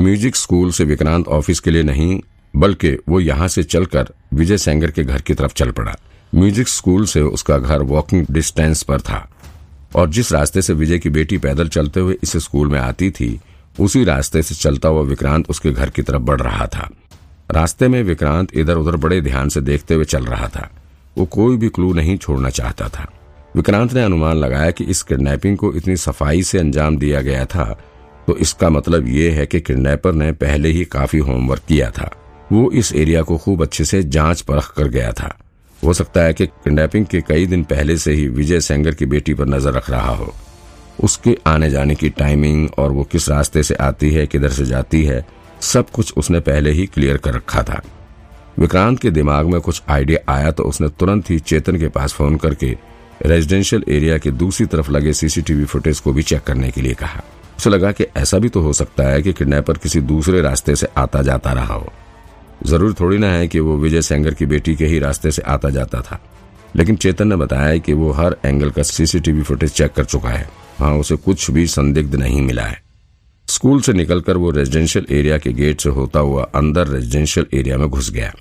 Music school से Vikrant office के लिए नहीं, बल्कि वो यहाँ से चलकर विजय सेंगर के घर की तरफ़ चल पड़ा। म्यूज़िक स्कूल से उसका घर वॉकिंग डिस्टेंस पर था। और जिस रास्ते से विजय की बेटी पैदल चलते हुए इस स्कूल में आती थी, उसी रास्ते से चलता हुआ विक्रांत उसके घर की तरफ़ बढ़ रहा था। रास्ते में विक्रांत इधर उधर बड़े ध्यान से देखते हुए चल रहा था। वो कोई भी क्लू नहीं छोड़ना चाहता था। विक्रांत ने अनुमान लगाया कि इस किडनैपिंग को इतनी सफ़ाई से अंजाम दिया गया था तो इसका मतलब ये है कि किडनैपर ने पहले ही काफ़ी होमवर्क किया था। वो इस एरिया को खूब अच्छे से जाँच परख कर गया था। हो सकता है कि किडनैपिंग के कई दिन पहले से ही विजय सेंगर की बेटी पर नज़र रख रहा हो। उसके आने जाने की टाइमिंग और वो किस रास्ते से आती है, किधर से जाती है, सब कुछ उसने पहले ही क्लियर कर रखा था। विक्रांत के दिमाग में कुछ आइडिया आया तो उसने तुरंत ही चेतन के पास फ़ोन करके रेजिडेंशियल एरिया के दूसरी तरफ़ लगे सीसीटीवी फुटेज को भी चेक करने के लिए कहा। उसे लगा कि ऐसा भी तो हो सकता है कि किडनैपर किसी दूसरे रास्ते से आता जाता रहा हो। ज़रूर थोड़ी ना है कि वो विजय सेंगर की बेटी के ही रास्ते से आता जाता था। लेकिन चेतन ने बताया कि वो हर एंगल का सीसीटीवी फुटेज चेक कर चुका है। वहाँ उसे कुछ भी संदिग्ध नहीं मिला है। स्कूल से निकलकर वो रेजिडेंशियल एरिया के गेट से होता हुआ अंदर रेजिडेंशियल एरिया में घुस गया।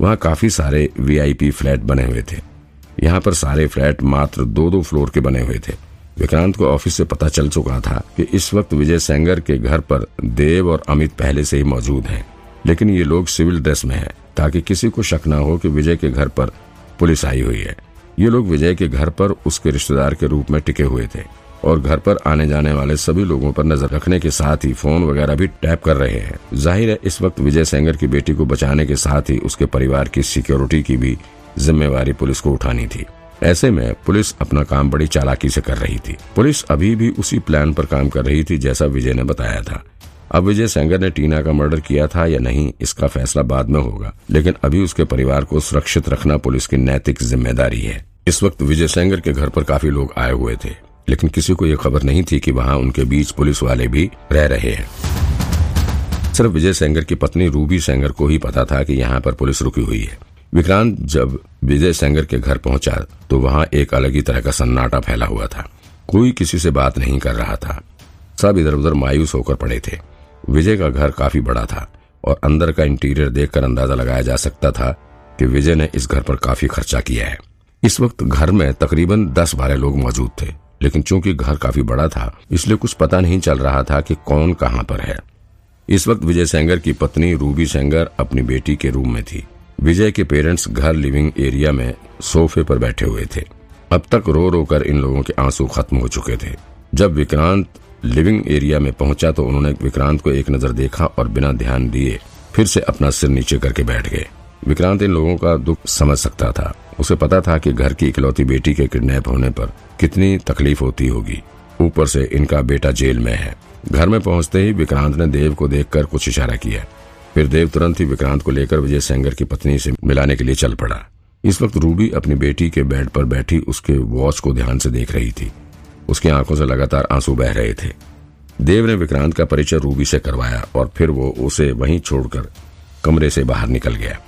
वहाँ काफ़ी सारे वीआईपी फ्लैट बने हुए थे। यहाँ पर सारे फ्लैट मात्र दो दो फ्लोर के बने हुए थे। विक्रांत को ऑफ़िस से पता चल चुका था कि इस वक्त विजय सेंगर के घर पर देव और अमित पहले से ही मौजूद हैं। लेकिन ये लोग सिविल ड्रेस में हैं, ताकि किसी को शक न हो कि विजय के घर पर पुलिस आई हुई है। ये लोग विजय के घर पर उसके रिश्तेदार के रूप में टिके हुए थे और घर पर आने जाने वाले सभी लोगों पर नज़र रखने के साथ ही फ़ोन वगैरह भी टैप कर रहे हैं। ज़ाहिर है, इस वक्त विजय सेंगर की बेटी को बचाने के साथ ही उसके परिवार की सिक्योरिटी की भी जिम्मेवारी पुलिस को उठानी थी। ऐसे में पुलिस अपना काम बड़ी चालाकी से कर रही थी। पुलिस अभी भी उसी प्लान पर काम कर रही थी जैसा विजय ने बताया था। अब विजय सेंगर ने टीना का मर्डर किया था या नहीं, इसका फैसला बाद में होगा। लेकिन अभी उसके परिवार को सुरक्षित रखना पुलिस की नैतिक ज़िम्मेदारी है। इस वक्त विजय सेंगर के घर पर काफ़ी लोग आए हुए थे, लेकिन किसी को यह खबर नहीं थी कि वहाँ उनके बीच पुलिस वाले भी रह रहे हैं। सिर्फ़ विजय सेंगर की पत्नी रूबी सेंगर को ही पता था कि यहाँ पर पुलिस रुकी हुई है। विक्रांत जब विजय सेंगर के घर पहुँचा तो वहाँ एक अलग ही तरह का सन्नाटा फैला हुआ था। कोई किसी से बात नहीं कर रहा था। सब इधर उधर मायूस होकर पड़े थे। विजय का घर काफ़ी बड़ा था, और अंदर का इंटीरियर देखकर अंदाज़ा लगाया जा सकता था कि विजय ने इस घर पर काफ़ी खर्चा किया है। इस वक्त घर में तकरीबन दस बारह लोग मौजूद थे, लेकिन चूँकि घर काफ़ी बड़ा था, इसलिए कुछ पता नहीं चल रहा था कि कौन कहाँ पर है। इस वक्त विजय सेंगर की पत्नी रूबी सेंगर अपनी बेटी के रूम में थी। विजय के पेरेंट्स घर लिविंग एरिया में सोफे पर बैठे हुए थे। अब तक रो रो कर इन लोगों के आँसू खत्म हो चुके थे। जब विक्रांत लिविंग एरिया में पहुँचा तो उन्होंने विक्रांत को एक नज़र देखा और बिना ध्यान दिए फिर से अपना सिर नीचे करके बैठ गए। विक्रांत इन लोगों का दुख समझ सकता था। उसे पता था कि घर की इकलौती बेटी के किडनैप होने पर कितनी तकलीफ़ होती होगी। ऊपर से इनका बेटा जेल में है। घर में पहुँचते ही विक्रांत ने देव को देखकर कुछ इशारा किया। फिर देव तुरंत ही विक्रांत को लेकर विजय सेंगर की पत्नी से मिलाने के लिए चल पड़ा। इस वक्त रूबी अपनी बेटी के बेड पर बैठी उसके वॉच को ध्यान से देख रही थी। उसकी आँखों से लगातार आँसू बह रहे थे। देव ने विक्रांत का परिचय रूबी से करवाया और फिर वो उसे वहीं छोड़कर कमरे से बाहर निकल गया।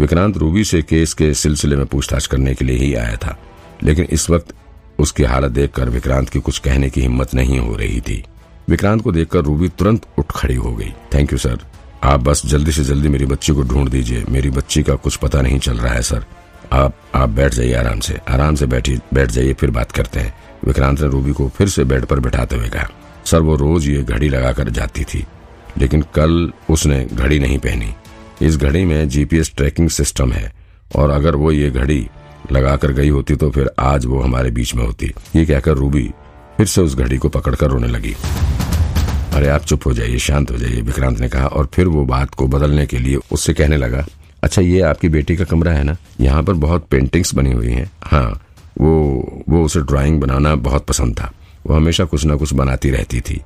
विक्रांत रूबी से केस के सिलसिले में पूछताछ करने के लिए ही आया था, लेकिन इस वक्त उसकी हालत देखकर विक्रांत की कुछ कहने की हिम्मत नहीं हो रही थी। विक्रांत को देखकर रूबी तुरंत उठ खड़ी हो गई। Thank you, sir. आप बस जल्दी से जल्दी मेरी बच्ची को ढूंढ दीजिए। मेरी बच्ची का कुछ पता नहीं चल रहा है, सर। आप आप बैठ जाइए आराम से। आराम से बैठिए बैठ जाइए, फिर बात करते हैं। विक्रांत ने रूबी को फिर से बेड पर बैठाते हुए कहा, सर, वो रोज ये घड़ी लगाकर जाती थी, लेकिन कल उसने घड़ी नहीं पहनी। इस घड़ी में जीपीएस ट्रैकिंग सिस्टम है, और अगर वो ये घड़ी लगाकर गई होती तो फिर आज वो हमारे बीच में होती। ये कहकर रूबी फिर से उस घड़ी को पकड़कर रोने लगी। अरे आप चुप हो जाइए, शांत हो जाइए, विक्रांत ने कहा और फिर वो बात को बदलने के लिए उससे कहने लगा अच्छा ये आपकी बेटी का कमरा है ना? यहाँ पर बहुत पेंटिंग्स बनी हुई हैं। हाँ वो वो उसे ड्राइंग बनाना बहुत पसंद था। वो हमेशा कुछ ना कुछ बनाती रहती थी।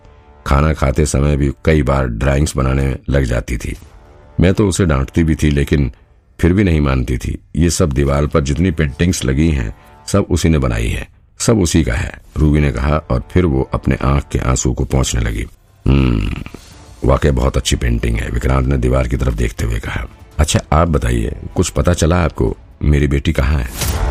खाना खाते समय भी कई बार ड्राइंग्स बनाने लग जाती थी। मैं तो उसे डांटती भी थी, लेकिन फिर भी नहीं मानती थी। ये सब दीवार पर जितनी पेंटिंग्स लगी हैं, सब उसी ने बनाई है। सब उसी का है, रूबी ने कहा और फिर वो अपने आँख के आँसू को पहुँचने लगी। वाकई बहुत अच्छी पेंटिंग है। विक्रांत ने दीवार की तरफ़ देखते हुए कहा अच्छा आप बताइए, कुछ पता चला आपको? मेरी बेटी कहाँ है?